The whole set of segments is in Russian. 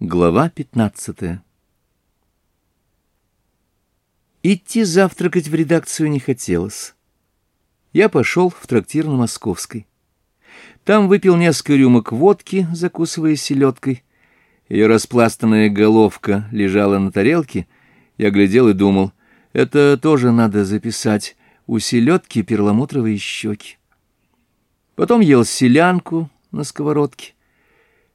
Глава 15. Идти завтракать в редакцию не хотелось. Я пошел в трактир на Московской. Там выпил несколько рюмок водки, закусывая селедкой. Ее распластанная головка лежала на тарелке. Я глядел и думал, это тоже надо записать. У селедки перламутровые щеки. Потом ел селянку на сковородке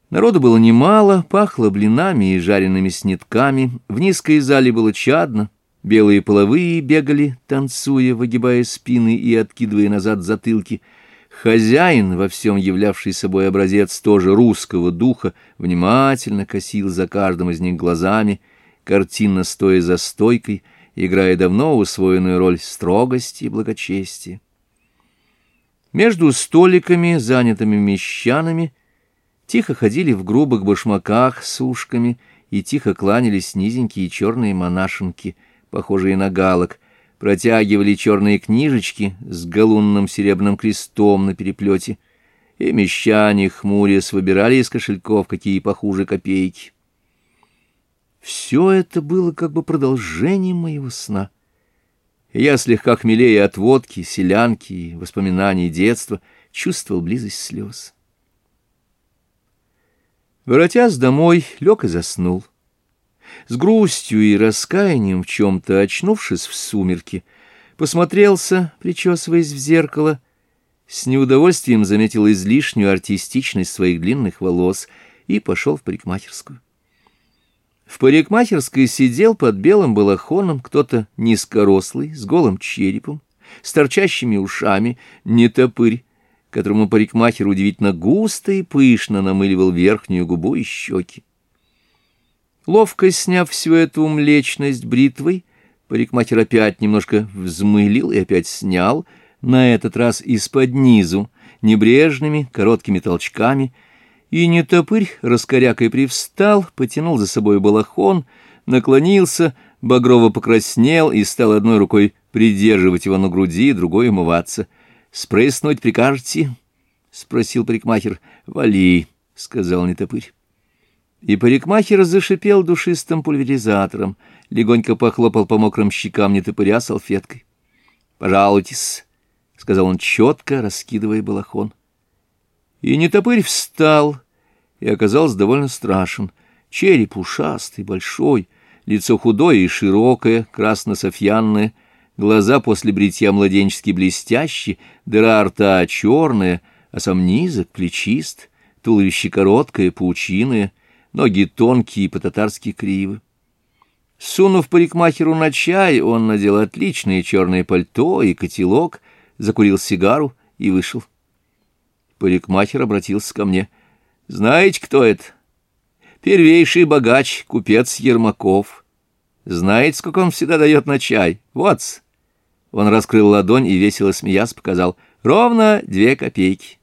Народу было немало, пахло блинами и жареными снитками. в низкой зале было чадно, белые половые бегали, танцуя, выгибая спины и откидывая назад затылки. Хозяин, во всем являвший собой образец тоже русского духа, внимательно косил за каждым из них глазами, картинно стоя за стойкой, играя давно усвоенную роль строгости и благочестия. Между столиками, занятыми мещанами, Тихо ходили в грубых башмаках с ушками, и тихо кланялись низенькие черные монашенки, похожие на галок, протягивали черные книжечки с галунным серебряным крестом на переплете, и мещане, хмурясь, выбирали из кошельков какие похуже копейки. Все это было как бы продолжением моего сна. Я, слегка хмелее от водки, селянки и воспоминаний детства, чувствовал близость слез. Воротясь домой, лег и заснул. С грустью и раскаянием в чем-то, очнувшись в сумерки, посмотрелся, причесываясь в зеркало, с неудовольствием заметил излишнюю артистичность своих длинных волос и пошел в парикмахерскую. В парикмахерской сидел под белым балахоном кто-то низкорослый, с голым черепом, с торчащими ушами, не топырь, которому парикмахер удивительно густо и пышно намыливал верхнюю губу и щеки. Ловко сняв всю эту млечность бритвой, парикмахер опять немножко взмылил и опять снял, на этот раз из-под низу, небрежными короткими толчками, и нетопырь раскорякой привстал, потянул за собой балахон, наклонился, багрово покраснел и стал одной рукой придерживать его на груди, другой умываться — «Спрыснуть прикажете?» — спросил парикмахер. «Вали», — сказал нетопырь. И парикмахер зашипел душистым пульверизатором, легонько похлопал по мокрым щекам нетопыря салфеткой. «Пожалуйтесь», — сказал он четко, раскидывая балахон. И нетопырь встал и оказался довольно страшен. Череп ушастый, большой, лицо худое и широкое, красно-софьянное — Глаза после бритья младенчески блестящие, дыра рта черная, а сам низок, плечист, туловище короткое, паучиное, ноги тонкие, и по-татарски кривы. Сунув парикмахеру на чай, он надел отличное черное пальто и котелок, закурил сигару и вышел. Парикмахер обратился ко мне. «Знаете, кто это?» «Первейший богач, купец Ермаков. Знаете, сколько он всегда дает на чай? Вот-с!» Он раскрыл ладонь и, весело смеясь, показал «Ровно две копейки».